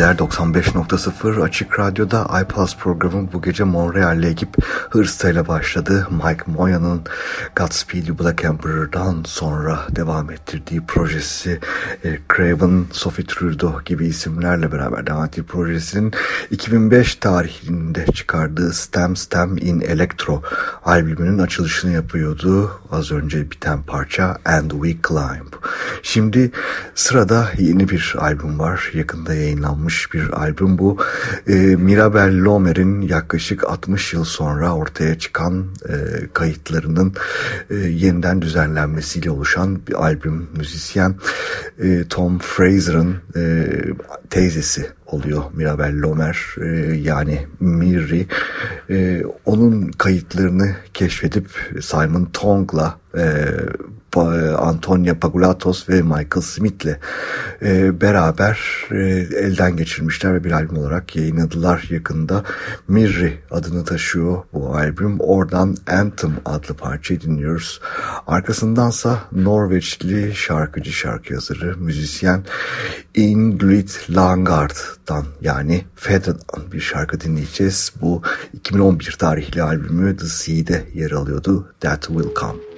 Geceler 95.0 Açık Radyo'da iPlus programı bu gece Montreal'le ekip hırsıyla başladı. Mike Moya'nın Godspeed You Black Emperor'dan sonra devam ettirdiği projesi e, Craven, Sophie Trudeau gibi isimlerle beraber devam ettiği projesinin 2005 tarihinde çıkardığı Stem Stem in Electro albümünün açılışını yapıyordu. Az önce biten parça And We Climb. Şimdi sırada yeni bir albüm var. Yakında yayınlanmış bir albüm bu. E, Mirabel Lomer'in yaklaşık 60 yıl sonra ortaya çıkan e, kayıtlarının e, yeniden düzenlenmesiyle oluşan bir albüm. Müzisyen e, Tom Fraser'ın e, teyzesi oluyor Mirabel Lomer e, yani Miri e, onun kayıtlarını keşfedip Simon Tong'la e, Antonia Pagulatos ve Michael Smith'le e, beraber e, elden geçirmişler ve bir albüm olarak yayınladılar yakında. Mirri adını taşıyor bu albüm. Oradan Anthem adlı parçayı dinliyoruz. Arkasındansa Norveçli şarkıcı, şarkı yazarı, müzisyen Ingrid Langard'dan yani Feda'dan bir şarkı dinleyeceğiz. Bu 2011 tarihli albümü The Sea'de yer alıyordu. That Will Come.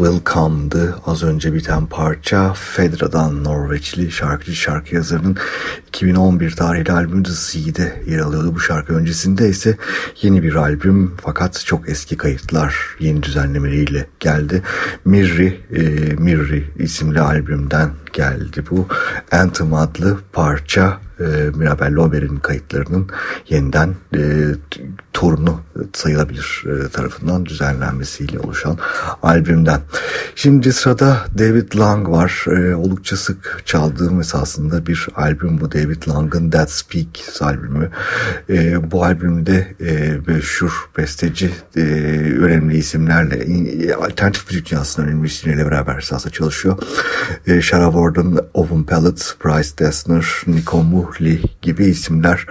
Will Come'dı az önce biten parça Fedra'dan Norveçli şarkıcı şarkı yazarının 2011 tarihli albümü The Sea'de yer alıyordu. Bu şarkı öncesinde ise yeni bir albüm fakat çok eski kayıtlar yeni düzenlemeleriyle geldi. Mirri, e, Mirri isimli albümden geldi bu. Anthem adlı parça e, Mirabel Lober'in kayıtlarının yeniden e, torunu sayılabilir e, tarafından düzenlenmesiyle oluşan albümden. Şimdi sırada David Lang var. E, oldukça sık çaldığım esasında bir albüm bu David Lang'ın That Speaks albümü. E, bu albümde meşhur besteci önemli isimlerle alternatif müzik dünyasının önemli isimlerle beraber esasında çalışıyor. Shara Warden, Owen Pellet, Bryce Dessner, Nico Muhli gibi isimler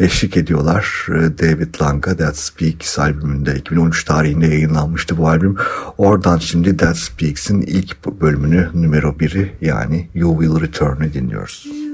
eşlik ediyorlar. David Lang'a That Speaks albümünde 2013 tarihinde yayınlanmıştı bu albüm. Oradan şimdi That Speaks'in ilk bölümünü numero biri yani You Will Return'ı dinliyoruz.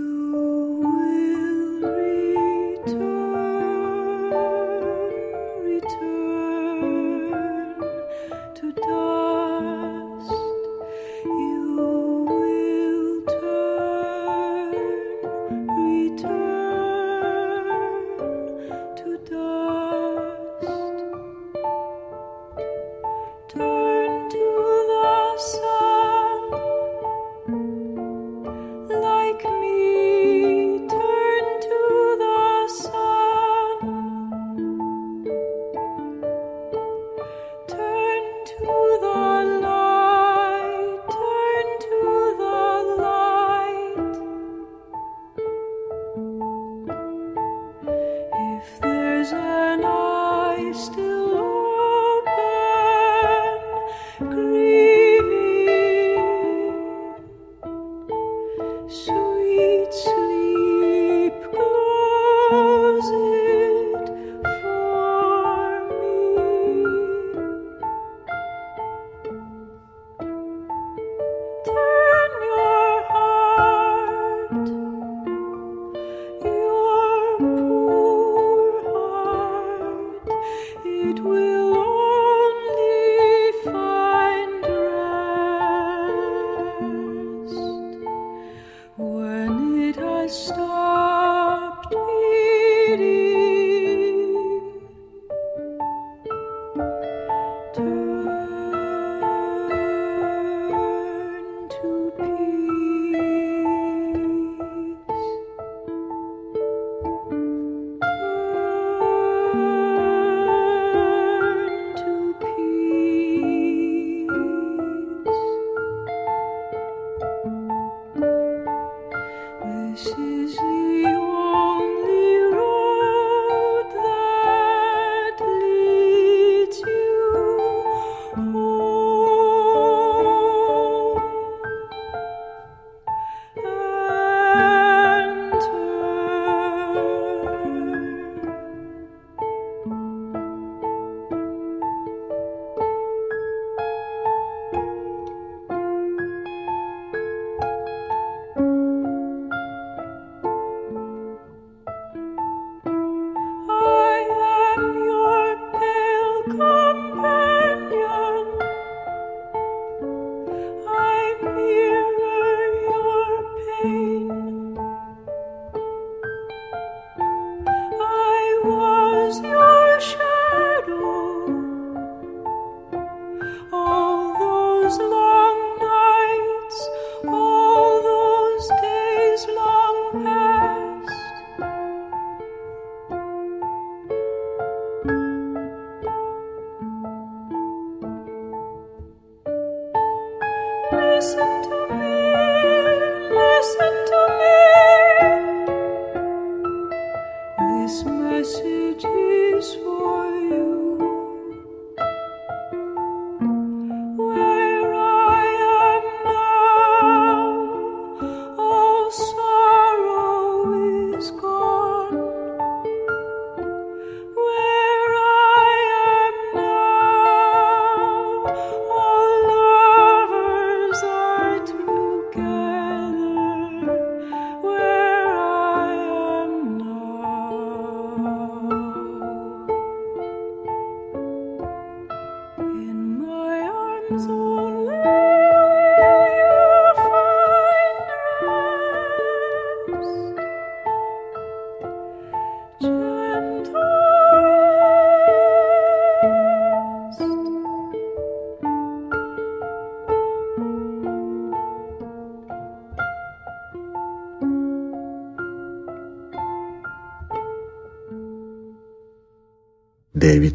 person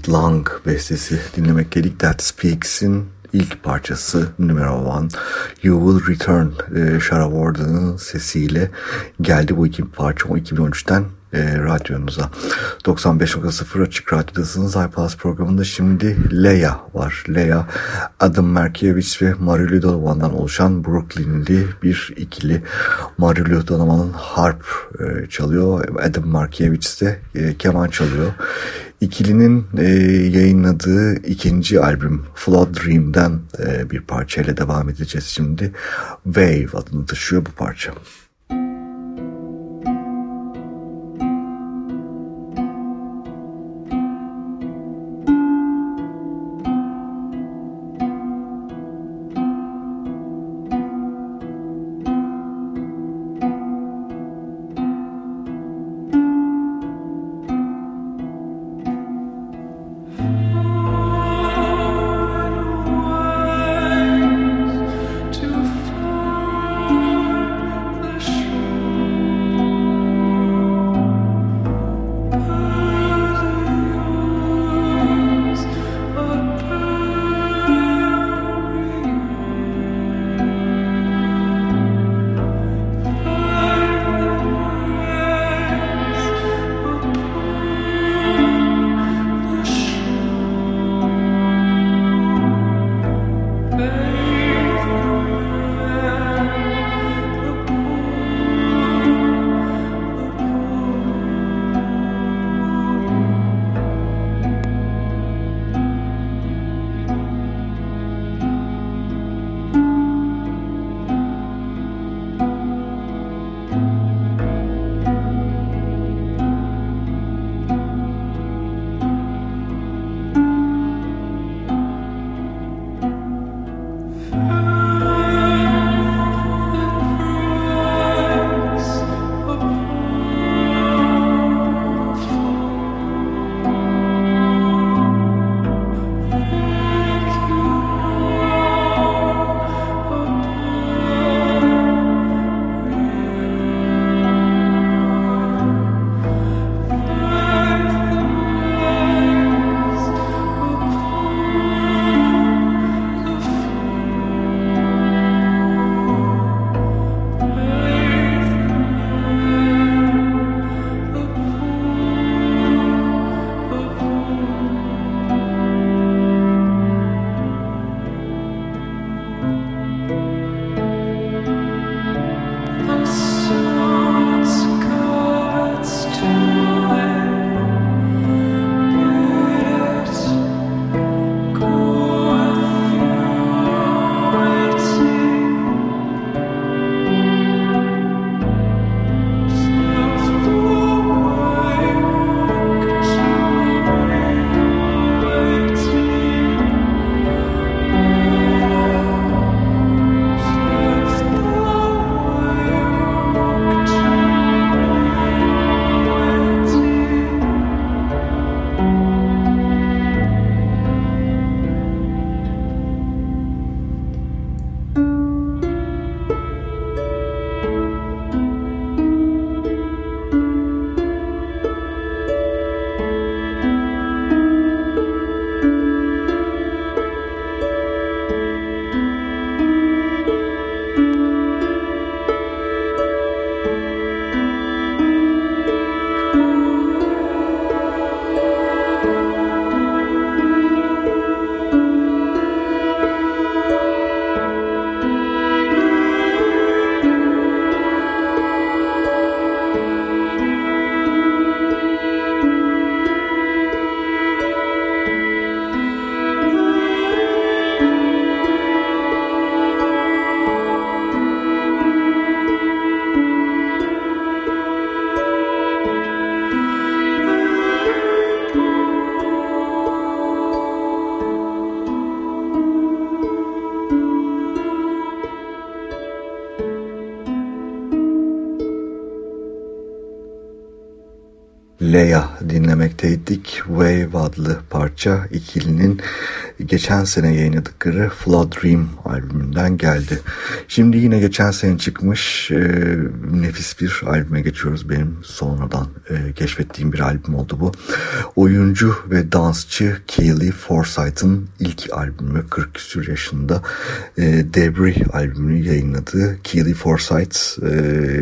David Lang bestesi dinlemek dedik. That Speaks'in ilk parçası numero one You Will Return e, Shara Warden'ın sesiyle geldi bu iki parça 2013'ten e, radyonuza. 95.0 Açık Radyo'dasınız. iPlus programında şimdi Leia var. Leia Adam Markiewicz ve Marilu Donovan'dan oluşan Brooklyn'li bir ikili. Marilu Donovan harp e, çalıyor. Adam Markiewicz de e, keman çalıyor. İkilinin e, yayınladığı ikinci albüm Flood Dream'den e, bir parçayla devam edeceğiz şimdi. Wave adını taşıyor bu parça. Leia dinlemekteydik. Wave adlı parça ikilinin geçen sene yayınladıkları Flood Dream albümünden geldi. Şimdi yine geçen sene çıkmış e, nefis bir albüme geçiyoruz. Benim sonradan e, keşfettiğim bir albüm oldu bu. Oyuncu ve dansçı Kaylee Forsyth'ın ilk albümü 40 küsur yaşında e, Debris albümünü yayınladı. Kaylee Forsyth e,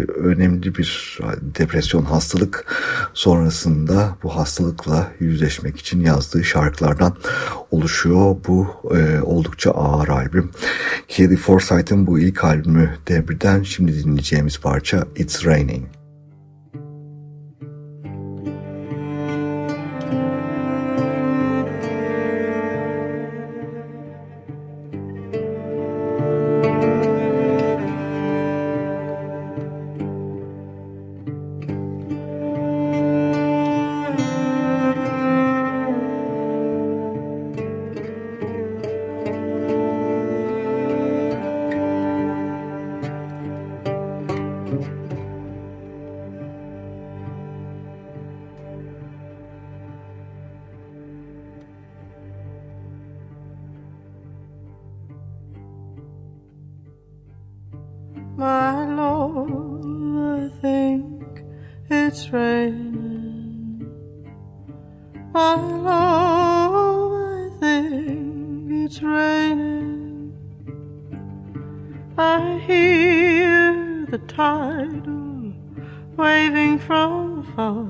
önemli bir depresyon hastalık sonrasında bu hastalıkla yüzleşmek için yazdığı şarkılardan oluşuyor. Bu e, oldukça ağır albüm. Kelly Forsyth'ın bu ilk albümü Debris'den şimdi dinleyeceğimiz parça It's Raining. tidal waving from far,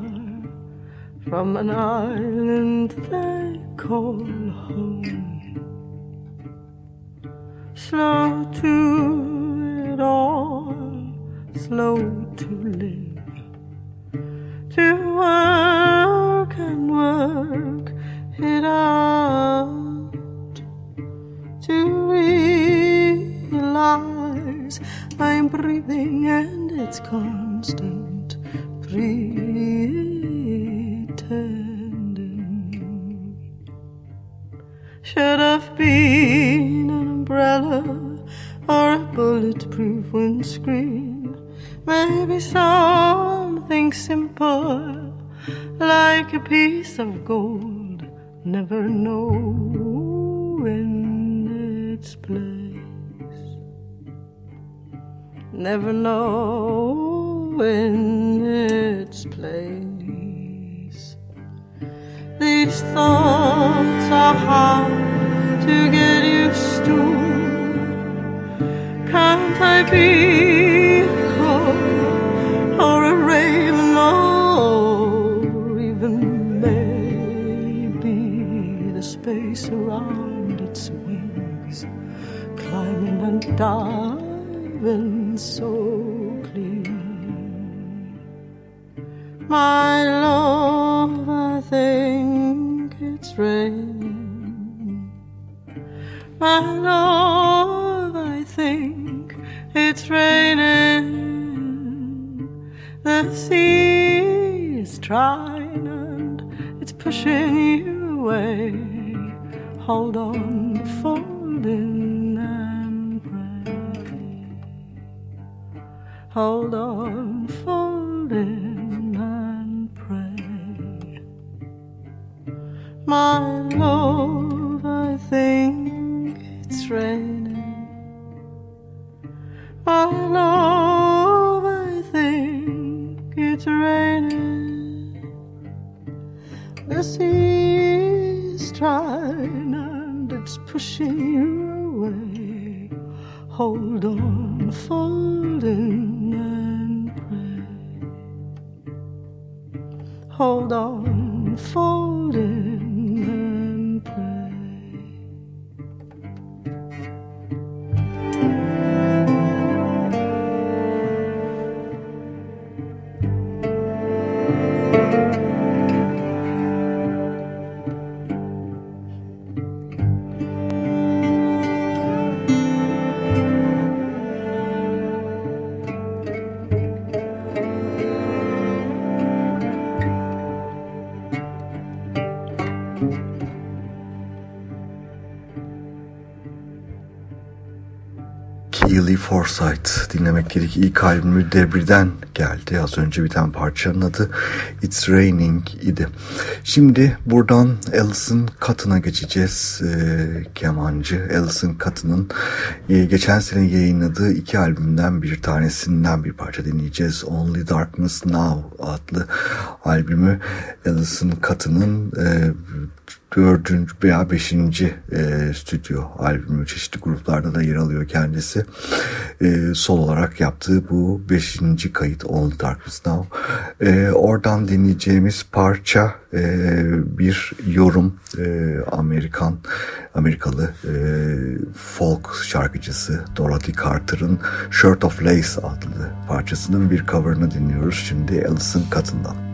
from an island they call home. Slow to it all, slow to live, to work and work it out, to read lies. I'm breathing and it's constant pretending. Should have been an umbrella or a bulletproof windscreen. Maybe something simple like a piece of gold, never knowing its place. Never know in its place. These thoughts are hard to get used to. Can't I be a cold or a raven? Or even maybe the space around its wings, climbing and so clean. My love, I think it's raining. My love, I think it's raining. The sea is trying and it's pushing you away hold on, folding and Hold on, folding and pray. My love, I think it's raining. Forsyth dinlemek gerek. İlk albümü Debris'den geldi. Az önce biten parçanın adı It's Raining idi. Şimdi buradan Alison Cutton'a geçeceğiz. E, kemancı Alison Cutton'ın e, geçen sene yayınladığı iki albümden bir tanesinden bir parça dinleyeceğiz. Only Darkness Now adlı albümü Alison Cutton'ın e, dördüncü veya beşinci e, stüdyo albümü çeşitli gruplarda da yer alıyor kendisi. E, sol olarak yaptığı bu beşinci kayıt On Darkness Now. E, oradan dinleyeceğimiz parça e, bir yorum e, Amerikan Amerikalı e, folk şarkıcısı Dorothy Carter'ın Shirt of Lace adlı parçasının bir coverını dinliyoruz şimdi Alison Cutton'dan.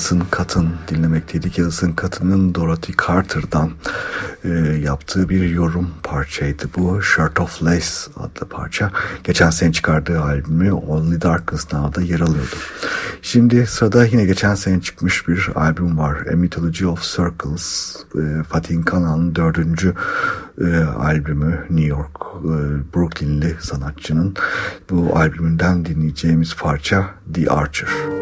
Alison Cotton dinlemekteydik. Alison Cotton'ın Dorothy Carter'dan e, yaptığı bir yorum parçaydı bu. Shirt of Lace adlı parça. Geçen sene çıkardığı albümü Only Darkness Now'da yer alıyordu. Şimdi sırada yine geçen sene çıkmış bir albüm var. A Mythology of Circles. E, Fatih Kanan'ın dördüncü e, albümü New York e, Brooklynli sanatçının bu albümünden dinleyeceğimiz parça The Archer.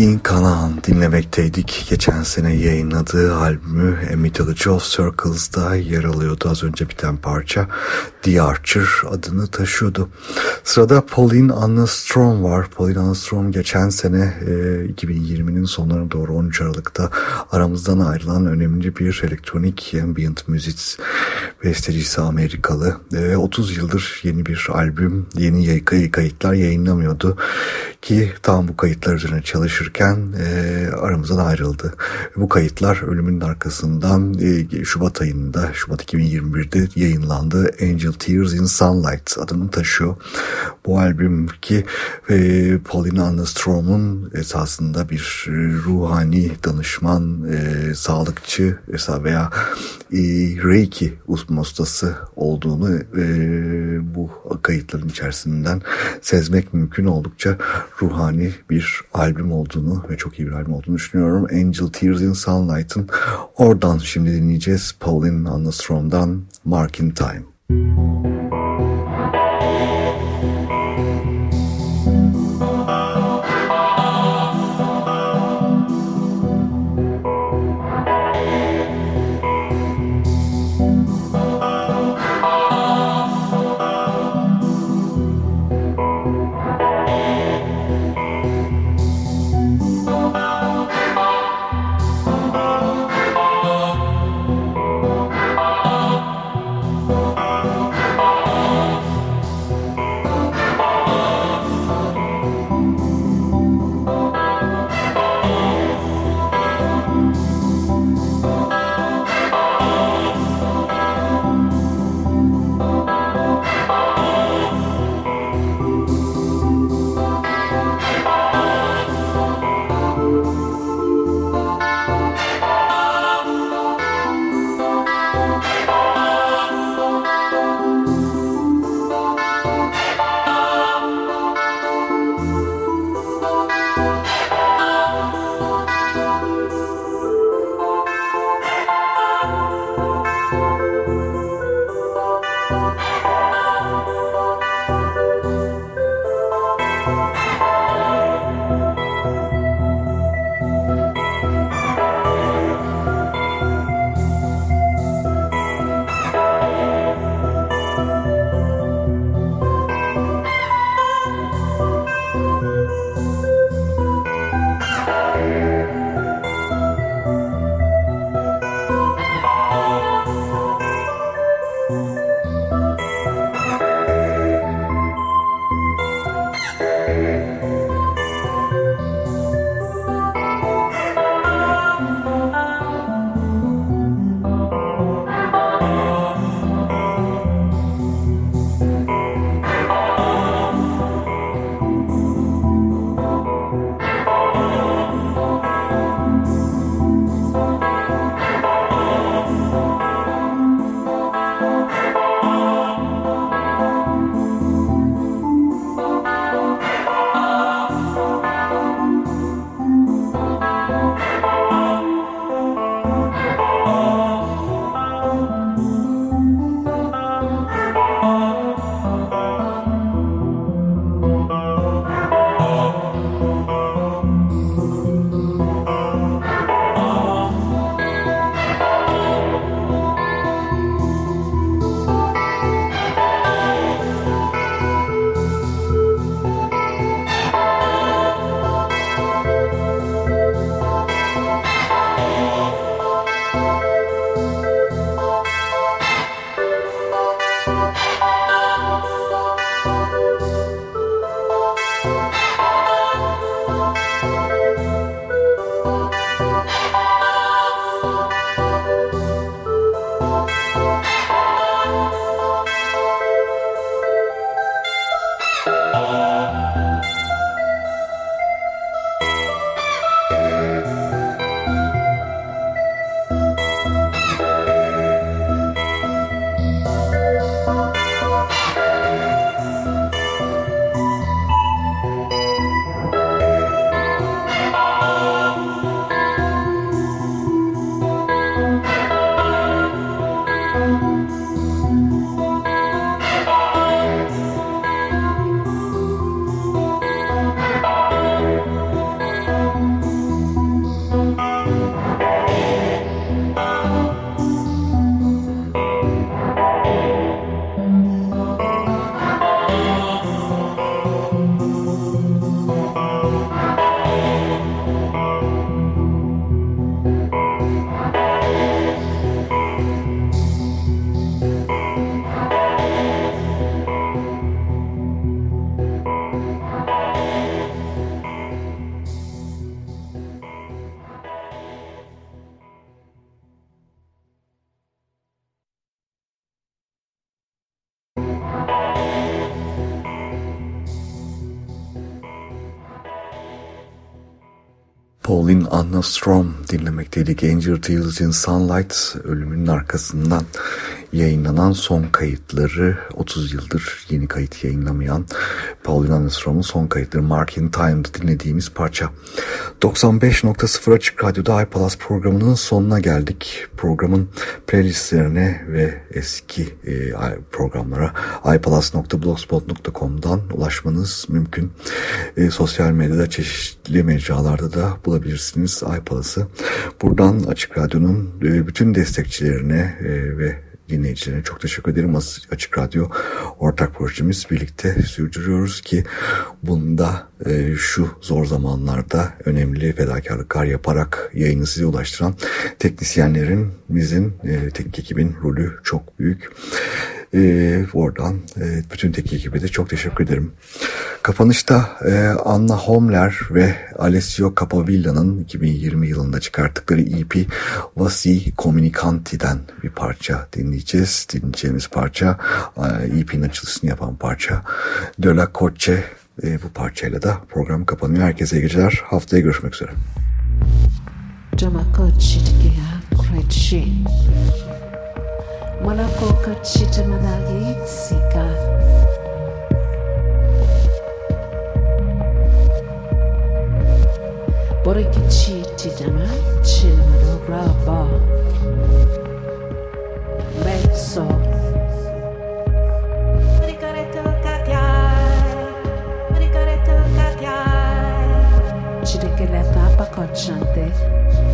Dean Canaan dinlemekteydik. Geçen sene yayınladığı albümü A Mythology of Circles'da yer alıyordu. Az önce biten parça The Archer adını taşıyordu. Sırada Pauline Anna Strom var. Pauline Anna Strom geçen sene e, 2020'nin sonlarına doğru 13 Aralık'ta aramızdan ayrılan önemli bir elektronik ambient müzik bestecisi Amerikalı. Ve 30 yıldır yeni bir albüm, yeni kayıtlar yayınlamıyordu ki tam bu kayıtlar üzerine çalışırken e, aramızdan ayrıldı. Bu kayıtlar ölümünün arkasından e, Şubat ayında, Şubat 2021'de yayınlandı. Angel Tears in Sunlight adını taşıyor. Bu albüm ki e, Paulina Annestrom'un esasında bir ruhani danışman, e, sağlıkçı veya e, Reiki ustası olduğunu e, bu kayıtların içerisinden sezmek mümkün oldukça ruhani bir albüm olduğunu ve çok iyi bir albüm olduğunu düşünüyorum. Angel Tears in Sunlight'ın oradan şimdi dinleyeceğiz Pauline Annestrom'dan Mark in Time. Pauline Anna Strom dinlemekteydik. Angel Tales in Sunlight ölümünün arkasından yayınlanan son kayıtları 30 yıldır yeni kayıt yayınlamayan Pauline Armstrong'un son kayıtları Mark in Time'da dinlediğimiz parça. 95.0 Açık Radyo'da iPalaz programının sonuna geldik. Programın playlistlerine ve eski e, programlara iPalaz.blogspot.com'dan ulaşmanız mümkün. E, sosyal medyada çeşitli mecralarda da bulabilirsiniz iPalaz'ı. Buradan Açık Radyo'nun e, bütün destekçilerine e, ve dinleyicilerine çok teşekkür ederim. Açık Radyo ortak projemiz birlikte sürdürüyoruz ki bunda e, şu zor zamanlarda önemli fedakarlıklar yaparak yayını size ulaştıran teknisyenlerin, bizim e, teknik ekibin rolü çok büyük. E, oradan e, bütün teknik ekibe de çok teşekkür ederim. Kapanışta e, Anna Homler ve Alessio Capavilla'nın 2020 yılında çıkarttıkları EP Vasi Comunicanti'den bir parça dinleyeceğiz. Dinleyeceğimiz parça EP'nin açılışını yapan parça De La Coche e, bu parçayla da program kapanıyor. Herkese iyi geceler. Haftaya görüşmek üzere. मला कोकटशीच्या मनाली सिकार Vorrei che ci ti chiamassi una roba Mezzo Ci che le tappa cocciante.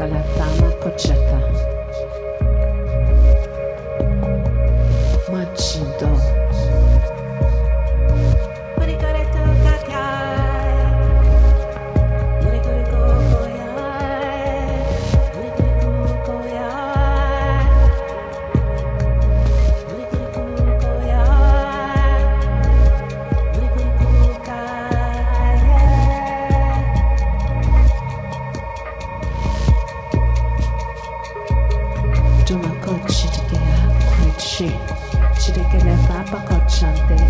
cioccolatana coccetta. Macido. couché. Tu dégaines pas, pas quand chanter.